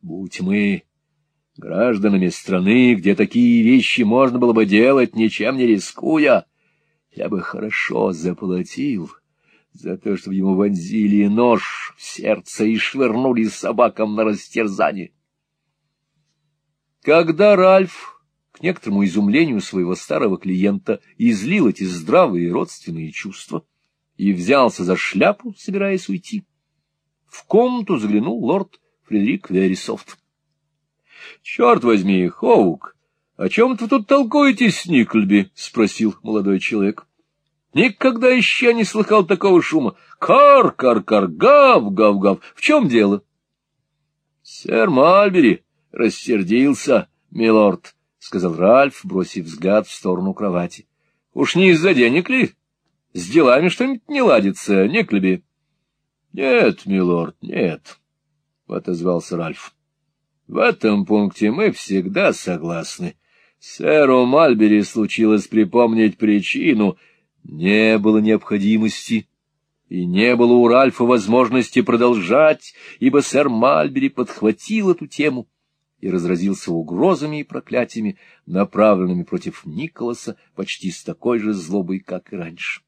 Будь мы гражданами страны, где такие вещи можно было бы делать, ничем не рискуя, я бы хорошо заплатил за то, чтобы ему вонзили нож в сердце и швырнули собакам на растерзание. Когда Ральф, к некоторому изумлению своего старого клиента, излил эти здравые родственные чувства и взялся за шляпу, собираясь уйти, в комнату заглянул лорд Фредерик Верисофт. — Черт возьми, Хоук, о чем вы тут толкуетесь Никльби? — спросил молодой человек. Никогда еще не слыхал такого шума. Кар-кар-кар, гав-гав-гав. В чем дело? — Сэр Мальбери рассердился, милорд, — сказал Ральф, бросив взгляд в сторону кровати. — Уж не из-за денег ли? С делами что-нибудь не ладится, не клеби? — Нет, милорд, нет, — отозвался Ральф. — В этом пункте мы всегда согласны. Сэру Мальбери случилось припомнить причину — не было необходимости, и не было у Ральфа возможности продолжать, ибо сэр Мальбери подхватил эту тему и разразился угрозами и проклятиями, направленными против Николаса почти с такой же злобой, как и раньше.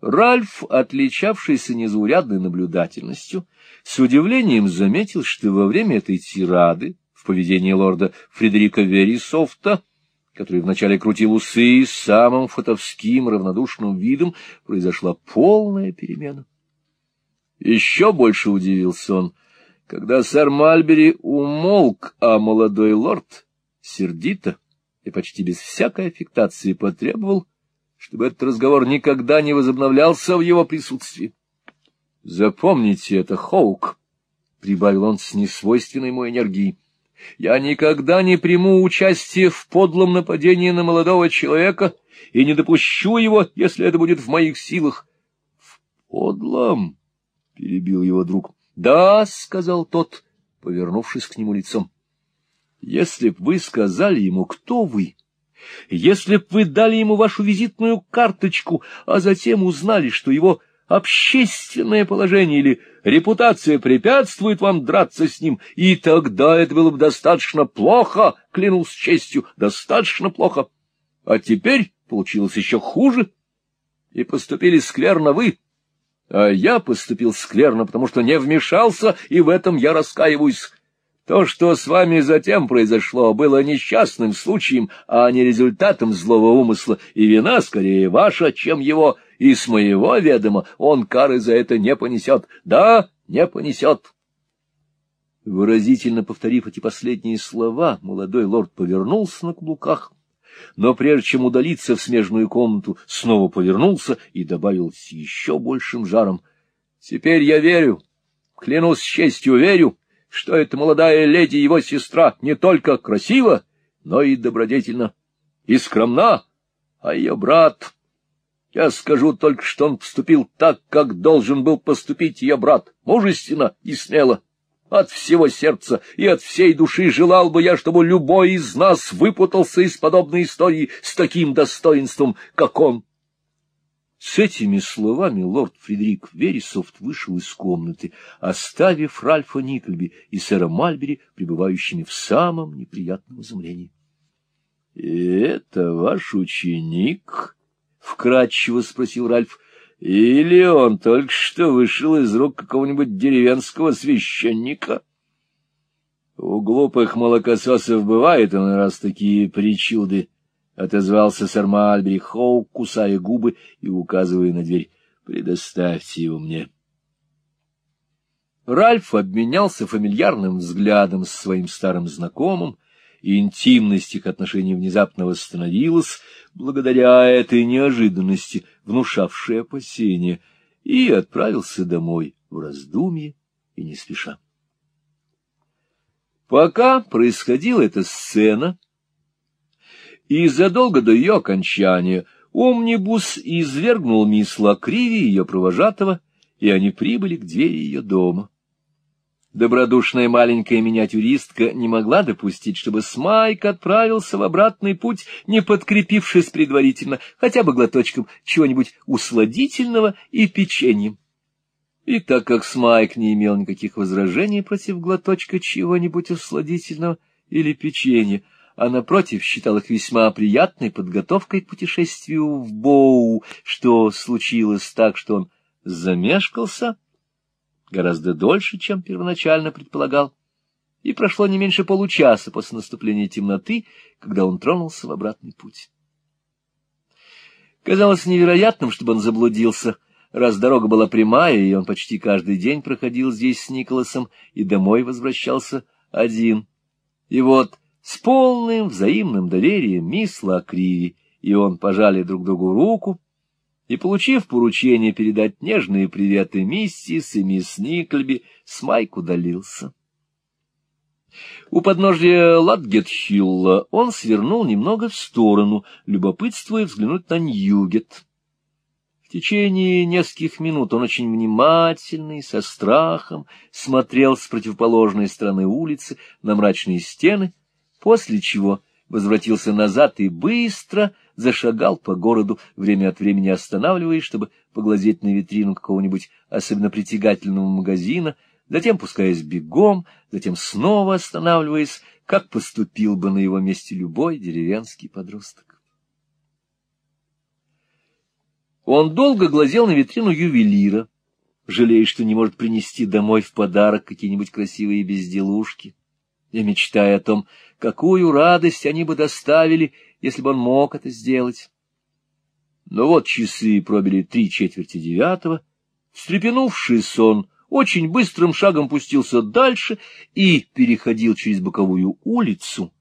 Ральф, отличавшийся незаурядной наблюдательностью, с удивлением заметил, что во время этой тирады в поведении лорда Фредерика Верисофта который вначале крутил усы с самым фотовским равнодушным видом, произошла полная перемена. Еще больше удивился он, когда сэр Мальбери умолк, а молодой лорд сердито и почти без всякой аффектации потребовал, чтобы этот разговор никогда не возобновлялся в его присутствии. — Запомните это, Хоук, — прибавил он с несвойственной ему энергией. Я никогда не приму участие в подлом нападении на молодого человека и не допущу его, если это будет в моих силах. — В подлом? — перебил его друг. — Да, — сказал тот, повернувшись к нему лицом. — Если б вы сказали ему, кто вы, если б вы дали ему вашу визитную карточку, а затем узнали, что его общественное положение или репутация препятствует вам драться с ним, и тогда это было бы достаточно плохо, клянусь честью, достаточно плохо. А теперь получилось еще хуже, и поступили скверно вы, а я поступил скверно, потому что не вмешался, и в этом я раскаиваюсь. То, что с вами затем произошло, было несчастным случаем, а не результатом злого умысла, и вина скорее ваша, чем его, и с моего ведома он кары за это не понесет. Да, не понесет. Выразительно повторив эти последние слова, молодой лорд повернулся на каблуках, но прежде чем удалиться в смежную комнату, снова повернулся и добавил с еще большим жаром. — Теперь я верю, клянусь честью верю, что эта молодая леди, его сестра, не только красива, но и добродетельна, и скромна, а ее брат... Я скажу только, что он поступил так, как должен был поступить ее брат, мужественно и смело. От всего сердца и от всей души желал бы я, чтобы любой из нас выпутался из подобной истории с таким достоинством, как он. С этими словами лорд Фредерик Вересофт вышел из комнаты, оставив Ральфа Никльби и сэра Мальбери, пребывающими в самом неприятном изумлении. — Это ваш ученик? — вкратчиво спросил Ральф. — Или он только что вышел из рук какого-нибудь деревенского священника? — У глупых молокососов бывают иной раз такие причуды, — отозвался сэр Мальбери Хоу, кусая губы и указывая на дверь. — Предоставьте его мне. Ральф обменялся фамильярным взглядом с своим старым знакомым, и интимность их отношений внезапно восстановилась, благодаря этой неожиданности, внушавшей опасения, и отправился домой в раздумье и не спеша. Пока происходила эта сцена, и задолго до ее окончания Омнибус извергнул мисс Лакриви, ее провожатого, и они прибыли к двери ее дома. Добродушная маленькая миниатюристка не могла допустить, чтобы Смайк отправился в обратный путь, не подкрепившись предварительно хотя бы глоточком чего-нибудь усладительного и печеньем. И так как Смайк не имел никаких возражений против глоточка чего-нибудь усладительного или печенья, а, напротив, считал их весьма приятной подготовкой к путешествию в Боу, что случилось так, что он замешкался гораздо дольше, чем первоначально предполагал, и прошло не меньше получаса после наступления темноты, когда он тронулся в обратный путь. Казалось невероятным, чтобы он заблудился, раз дорога была прямая, и он почти каждый день проходил здесь с Николасом и домой возвращался один. И вот с полным взаимным доверием мисс Лакриви и он пожали друг другу руку, и, получив поручение передать нежные приветы миссис и мисс Никльби, Смайк удалился. У подножия Ладгетхилла он свернул немного в сторону, любопытствуя взглянуть на Ньюгет. В течение нескольких минут он очень внимательно и со страхом смотрел с противоположной стороны улицы на мрачные стены, после чего возвратился назад и быстро зашагал по городу, время от времени останавливаясь, чтобы поглазеть на витрину какого-нибудь особенно притягательного магазина, затем пускаясь бегом, затем снова останавливаясь, как поступил бы на его месте любой деревенский подросток. Он долго глазел на витрину ювелира, жалея, что не может принести домой в подарок какие-нибудь красивые безделушки, и мечтая о том, какую радость они бы доставили, если бы он мог это сделать. Но вот часы пробили три четверти девятого, встрепенувший сон очень быстрым шагом пустился дальше и переходил через боковую улицу,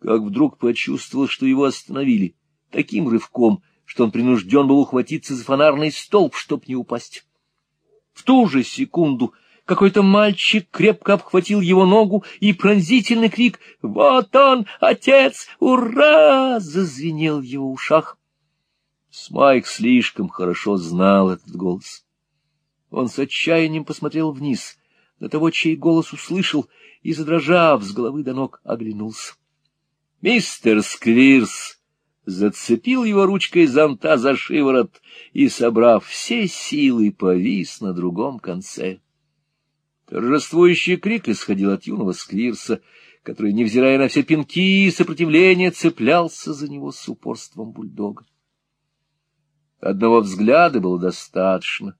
как вдруг почувствовал, что его остановили таким рывком, что он принужден был ухватиться за фонарный столб, чтоб не упасть. В ту же секунду какой-то мальчик крепко обхватил его ногу, и пронзительный крик «Вот он, отец! Ура!» зазвенел в его ушах. Смайк слишком хорошо знал этот голос. Он с отчаянием посмотрел вниз, на того, чей голос услышал, и, задрожав с головы до ног, оглянулся. Мистер Сквирс зацепил его ручкой зонта за шиворот и, собрав все силы, повис на другом конце. Торжествующий крик исходил от юного Сквирса, который, невзирая на все пинки и сопротивления, цеплялся за него с упорством бульдога. Одного взгляда было достаточно,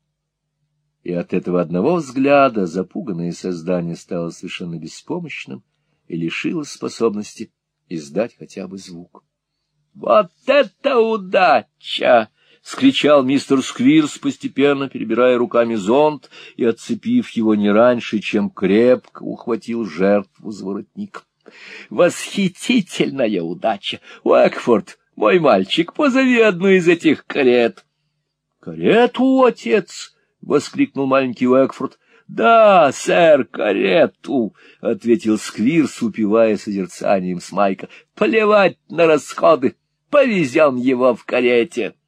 и от этого одного взгляда запуганное создание стало совершенно беспомощным и лишилось способности издать хотя бы звук. — Вот это удача! — скричал мистер Сквирс, постепенно перебирая руками зонт и отцепив его не раньше, чем крепко ухватил жертву за воротник. — Восхитительная удача! Уэкфорд, мой мальчик, позови одну из этих карет! — Карету, отец! — воскликнул маленький Уэкфорд. — Да, сэр, карету! — ответил Сквирс, упивая созерцанием Смайка. — Плевать на расходы! Повезем его в карете! —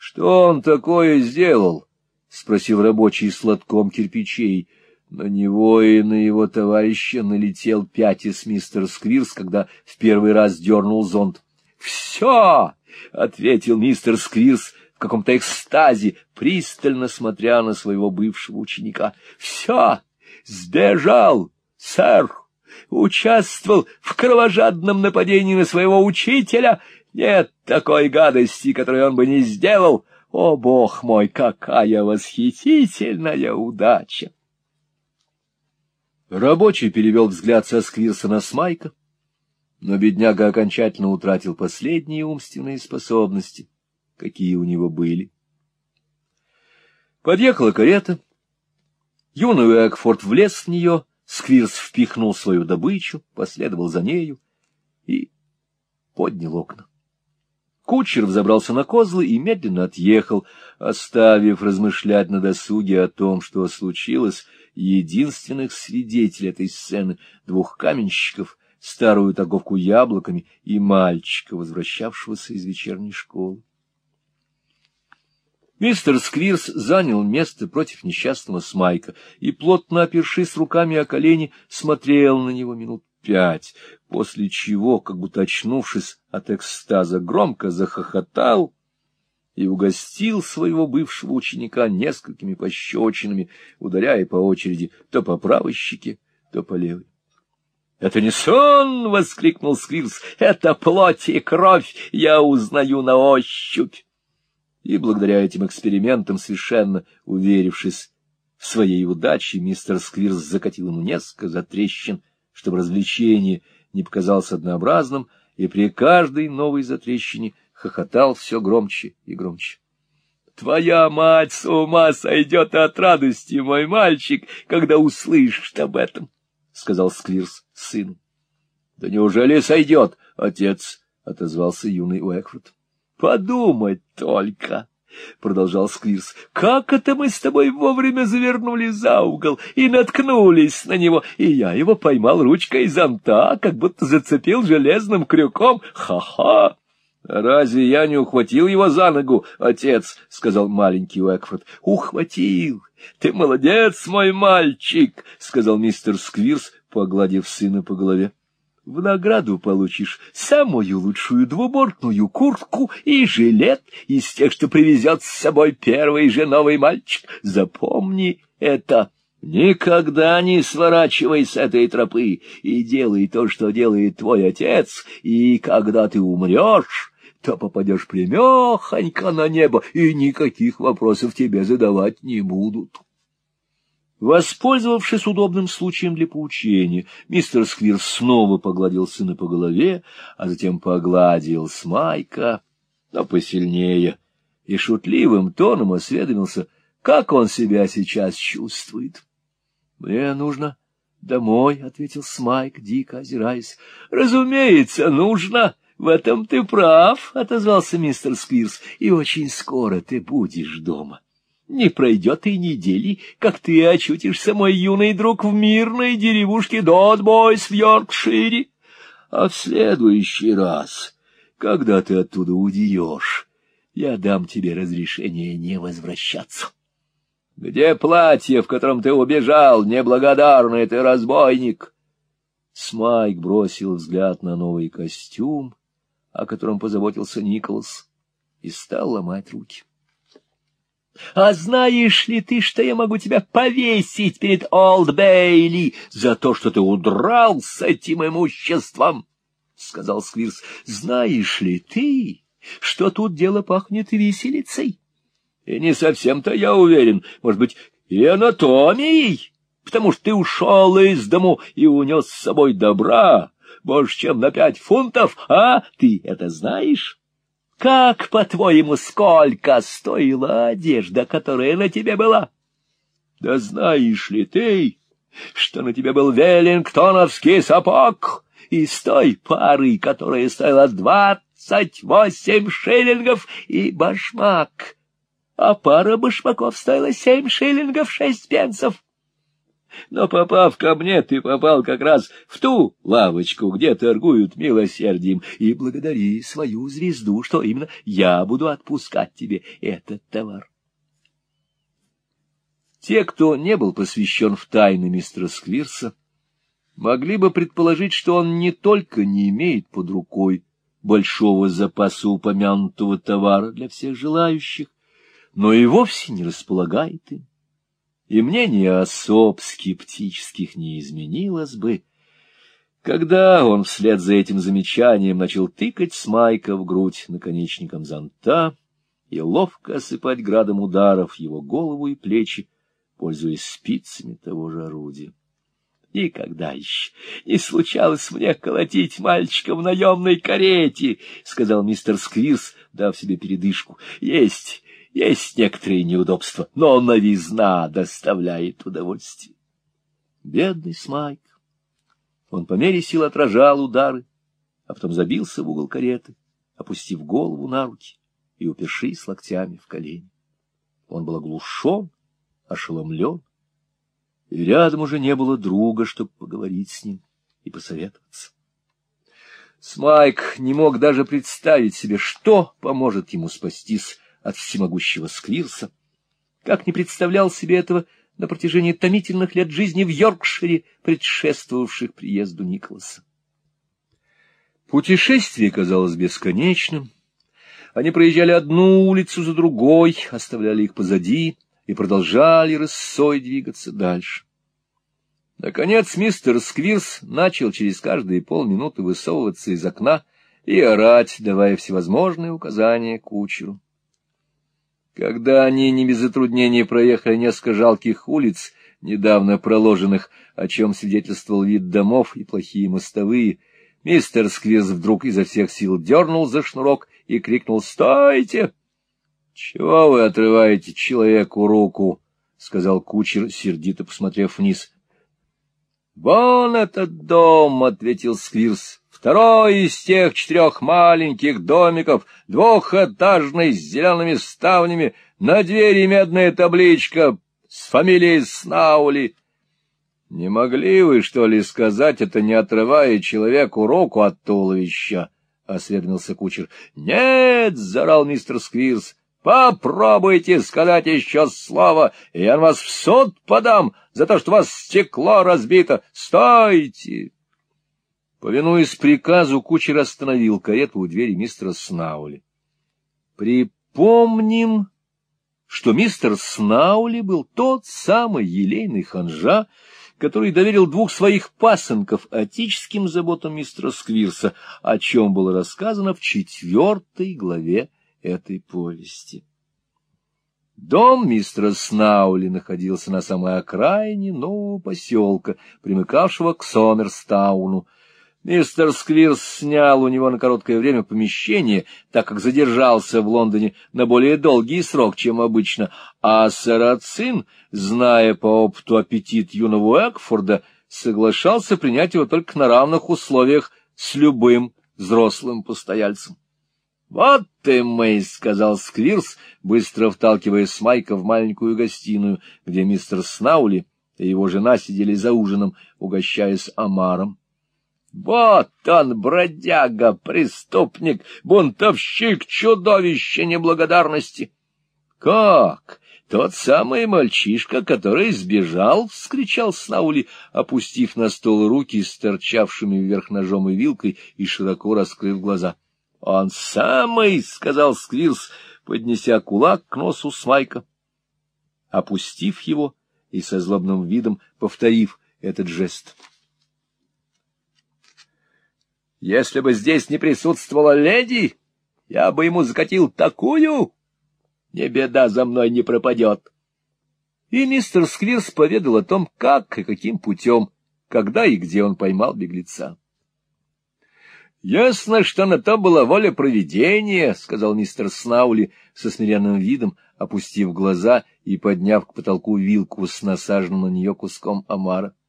что он такое сделал? — спросил рабочий с кирпичей. На него и на его товарища налетел пятис мистер Сквирс, когда в первый раз дернул зонт. — Все! — ответил мистер Сквирс в каком-то экстазе, пристально смотря на своего бывшего ученика. — Все! Сбежал, сэр! Участвовал в кровожадном нападении на своего учителя нет такой гадости, которую он бы не сделал. О, бог мой, какая восхитительная удача! Рабочий перевел взгляд со Сквирса на Смайка, но бедняга окончательно утратил последние умственные способности, какие у него были. Подъехала карета. Юный Уэкфорд влез в нее, Сквирс впихнул свою добычу, последовал за нею и поднял окна. Кучер взобрался на козлы и медленно отъехал, оставив размышлять на досуге о том, что случилось, единственных свидетелей этой сцены — двух каменщиков, старую торговку яблоками и мальчика, возвращавшегося из вечерней школы. Мистер Сквирс занял место против несчастного Смайка и, плотно опершись руками о колени, смотрел на него минут пять, после чего, как будто очнувшись от экстаза, громко захохотал и угостил своего бывшего ученика несколькими пощечинами, ударяя по очереди то по правой щеке, то по левой. — Это не сон! — воскликнул Сквирс. — Это плоть и кровь! Я узнаю на ощупь! И благодаря этим экспериментам, совершенно уверившись в своей удаче, мистер Сквирс закатил ему несколько затрещин, чтобы развлечение не показалось однообразным, и при каждой новой затрещине хохотал все громче и громче. — Твоя мать с ума сойдет от радости, мой мальчик, когда услышишь об этом, — сказал Сквирс сыну. — Да неужели сойдет, отец? — отозвался юный Уэкфорд. — Подумать только! — продолжал Сквирс. — Как это мы с тобой вовремя завернули за угол и наткнулись на него, и я его поймал ручкой зонта, как будто зацепил железным крюком. Ха-ха! — Разве я не ухватил его за ногу, отец? — сказал маленький Уэкфорд. — Ухватил! Ты молодец, мой мальчик! — сказал мистер Сквирс, погладив сына по голове. — В награду получишь самую лучшую двубортную куртку и жилет из тех, что привезет с собой первый же новый мальчик. Запомни это! — Никогда не сворачивай с этой тропы и делай то, что делает твой отец, и когда ты умрешь, то попадешь прямехонько на небо, и никаких вопросов тебе задавать не будут. Воспользовавшись удобным случаем для поучения, мистер Сквир снова погладил сына по голове, а затем погладил Смайка, но посильнее, и шутливым тоном осведомился, как он себя сейчас чувствует. — Мне нужно домой, — ответил Смайк, дико озираясь. — Разумеется, нужно, в этом ты прав, — отозвался мистер Сквирс, — и очень скоро ты будешь дома. Не пройдет и недели, как ты очутишься, мой юный друг, в мирной деревушке Дотбойс в Йоркшире. А в следующий раз, когда ты оттуда уйдешь, я дам тебе разрешение не возвращаться. — Где платье, в котором ты убежал, неблагодарный ты разбойник? Смайк бросил взгляд на новый костюм, о котором позаботился Николас, и стал ломать руки. — А знаешь ли ты, что я могу тебя повесить перед Олд Бейли за то, что ты удрал с этим имуществом? — сказал Сквирс. — Знаешь ли ты, что тут дело пахнет виселицей? — И не совсем-то я уверен, может быть, и анатомией, потому что ты ушел из дому и унес с собой добра, больше, чем на пять фунтов, а? Ты это знаешь? Как, по-твоему, сколько стоила одежда, которая на тебе была? Да знаешь ли ты, что на тебе был веллингтоновский сапог из той пары, которая стоила двадцать восемь шиллингов, и башмак, а пара башмаков стоила семь шиллингов шесть пенсов? Но, попав ко мне, ты попал как раз в ту лавочку, где торгуют милосердием, и благодари свою звезду, что именно я буду отпускать тебе этот товар. Те, кто не был посвящен в тайны мистера Сквирса, могли бы предположить, что он не только не имеет под рукой большого запаса упомянутого товара для всех желающих, но и вовсе не располагает им и мнение особ скептических не изменилось бы, когда он вслед за этим замечанием начал тыкать Смайка в грудь наконечником зонта и ловко осыпать градом ударов его голову и плечи, пользуясь спицами того же орудия. Никогда еще не случалось мне колотить мальчика в наемной карете, — сказал мистер Сквирс, дав себе передышку. — Есть есть некоторые неудобства, но новизна доставляет удовольствие. Бедный Смайк. Он по мере сил отражал удары, а потом забился в угол кареты, опустив голову на руки и упершись локтями в колени. Он был оглушен, ошеломлен, и рядом уже не было друга, чтобы поговорить с ним и посоветоваться. Смайк не мог даже представить себе, что поможет ему спастись от всемогущего Сквирса, как не представлял себе этого на протяжении томительных лет жизни в Йоркшире, предшествовавших приезду Николаса. Путешествие казалось бесконечным, Они проезжали одну улицу за другой, оставляли их позади и продолжали рысой двигаться дальше. Наконец мистер Сквирс начал через каждые полминуты высовываться из окна и орать, давая всевозможные указания кучеру. Когда они не без затруднений проехали несколько жалких улиц, недавно проложенных, о чем свидетельствовал вид домов и плохие мостовые, мистер Сквирс вдруг изо всех сил дернул за шнурок и крикнул «Стойте!» «Чего вы отрываете человеку руку?» — сказал кучер, сердито посмотрев вниз. «Вон этот дом!» — ответил Сквирс. «Второй из тех четырех маленьких домиков, двухэтажный, с зелеными ставнями, на двери медная табличка с фамилией Снаули». «Не могли вы, что ли, сказать это, не отрывая человеку руку от туловища?» — осведомился кучер. «Нет!» — зарал мистер Сквирс. Попробуйте сказать еще слово, и я вас в суд подам за то, что у вас стекло разбито. Стойте! Повинуясь приказу, кучер остановил карету у двери мистера Снаули. Припомним, что мистер Снаули был тот самый елейный ханжа, который доверил двух своих пасынков отеческим заботам мистера Сквирса, о чем было рассказано в четвертой главе этой повести. Дом мистера Снаули находился на самой окраине нового поселка, примыкавшего к Сомерстауну. Мистер Сквирс снял у него на короткое время помещение, так как задержался в Лондоне на более долгий срок, чем обычно, а Сарацин, зная по опыту аппетит юного Экфорда, соглашался принять его только на равных условиях с любым взрослым постояльцем. «Вот ты мы!» — сказал Сквирс, быстро вталкивая Смайка в маленькую гостиную, где мистер Снаули и его жена сидели за ужином, угощаясь омаром. «Вот он, бродяга, преступник, бунтовщик, чудовище неблагодарности!» «Как? Тот самый мальчишка, который сбежал?» — вскричал Снаули, опустив на стол руки с торчавшими вверх ножом и вилкой и широко раскрыв глаза. —— Он самый, — сказал Сквирс, поднеся кулак к носу Смайка. Опустив его и со злобным видом повторив этот жест. — Если бы здесь не присутствовала леди, я бы ему закатил такую, не беда за мной не пропадет. И мистер Сквирс поведал о том, как и каким путем, когда и где он поймал беглеца. — Ясно, что на то была воля провидения, — сказал мистер Снаули со смиренным видом, опустив глаза и подняв к потолку вилку с насаженным на нее куском омара. —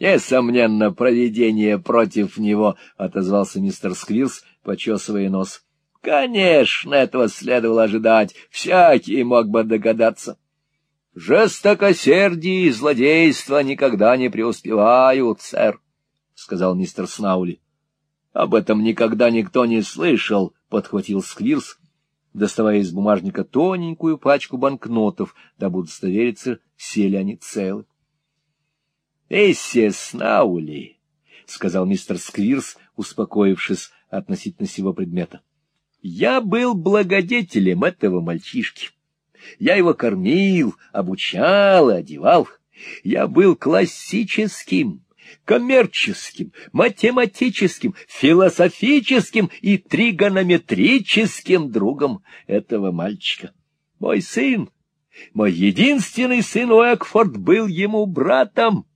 Несомненно, провидение против него, — отозвался мистер Сквирс, почесывая нос. — Конечно, этого следовало ожидать, всякий мог бы догадаться. — Жестокосердие и злодейство никогда не преуспевают, сэр, — сказал мистер Снаули. — Об этом никогда никто не слышал, — подхватил Сквирс, доставая из бумажника тоненькую пачку банкнотов, дабы удостовериться, все ли они целы. — Эссе Снаули, — сказал мистер Сквирс, успокоившись относительно сего предмета. — Я был благодетелем этого мальчишки. Я его кормил, обучал и одевал. Я был классическим, коммерческим, математическим, философическим и тригонометрическим другом этого мальчика. Мой сын, мой единственный сын Уэкфорд был ему братом.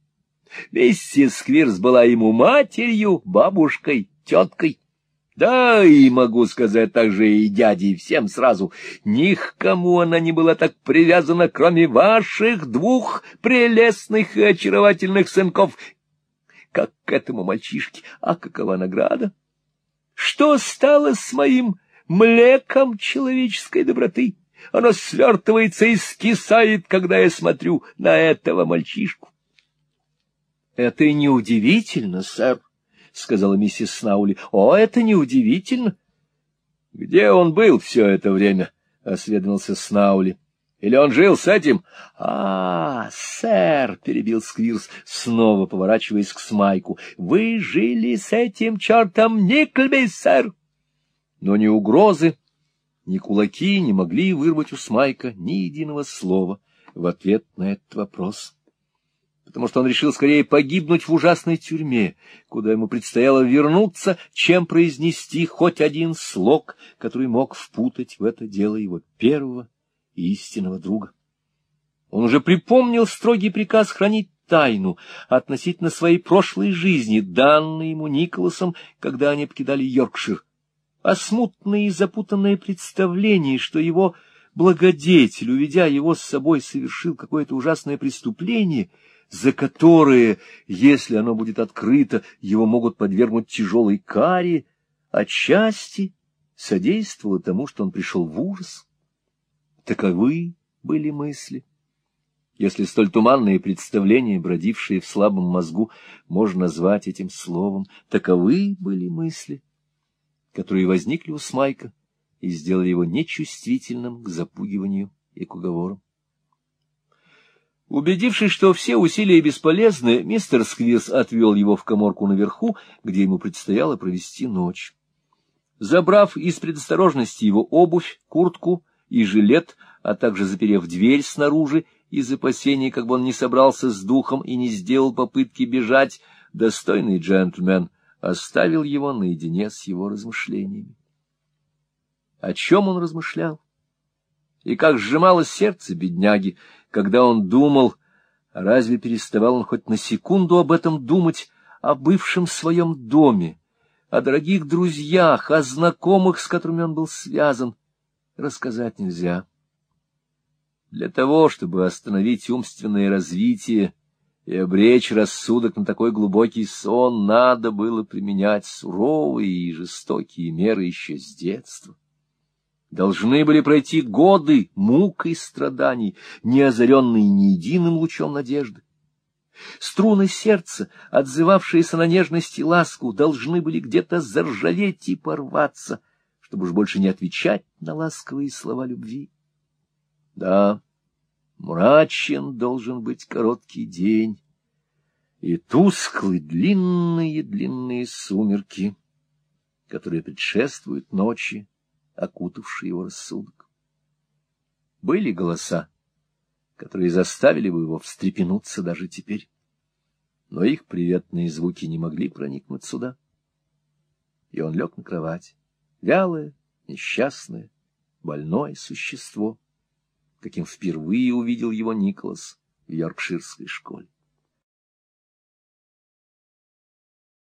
Миссис Сквирс была ему матерью, бабушкой, теткой. Да, и могу сказать также и дяде, всем сразу, ни к кому она не была так привязана, кроме ваших двух прелестных и очаровательных сынков, как к этому мальчишке, а какова награда? Что стало с моим млеком человеческой доброты? Оно свертывается и скисает, когда я смотрю на этого мальчишку. — Это неудивительно, сэр, — сказала миссис Снаули. — О, это неудивительно. — Где он был все это время? — осведомился Снаули. Или он жил с этим? — А, сэр, — перебил Сквирс, снова поворачиваясь к Смайку, — вы жили с этим чертом Никльби, сэр. Но ни угрозы, ни кулаки не могли вырвать у Смайка ни единого слова в ответ на этот вопрос потому что он решил скорее погибнуть в ужасной тюрьме, куда ему предстояло вернуться, чем произнести хоть один слог, который мог впутать в это дело его первого и истинного друга. Он уже припомнил строгий приказ хранить тайну относительно своей прошлой жизни, данной ему Николасом, когда они покидали Йоркшир, а смутное и запутанное представление, что его благодетель, уведя его с собой, совершил какое-то ужасное преступление — за которые, если оно будет открыто, его могут подвергнуть тяжелой каре, отчасти содействовало тому, что он пришел в ужас. Таковы были мысли. Если столь туманные представления, бродившие в слабом мозгу, можно назвать этим словом, таковы были мысли, которые возникли у Смайка и сделали его нечувствительным к запугиванию и к уговорам. Убедившись, что все усилия бесполезны, мистер Сквирс отвел его в коморку наверху, где ему предстояло провести ночь. Забрав из предосторожности его обувь, куртку и жилет, а также заперев дверь снаружи из опасений, как бы он не собрался с духом и не сделал попытки бежать, достойный джентльмен оставил его наедине с его размышлениями. О чем он размышлял? И как сжималось сердце бедняги, когда он думал, разве переставал он хоть на секунду об этом думать, о бывшем своем доме, о дорогих друзьях, о знакомых, с которыми он был связан, рассказать нельзя. Для того, чтобы остановить умственное развитие и обречь рассудок на такой глубокий сон, надо было применять суровые и жестокие меры еще с детства. Должны были пройти годы мук и страданий, не озаренные ни единым лучом надежды. Струны сердца, отзывавшиеся на нежность и ласку, должны были где-то заржаветь и порваться, чтобы уж больше не отвечать на ласковые слова любви. Да, мрачен должен быть короткий день, и тусклые длинные-длинные сумерки, которые предшествуют ночи, окутавший его рассудок. Были голоса, которые заставили бы его встрепенуться даже теперь, но их приветные звуки не могли проникнуть сюда. И он лег на кровать, вялое, несчастное, больное существо, каким впервые увидел его Николас в Йоркширской школе.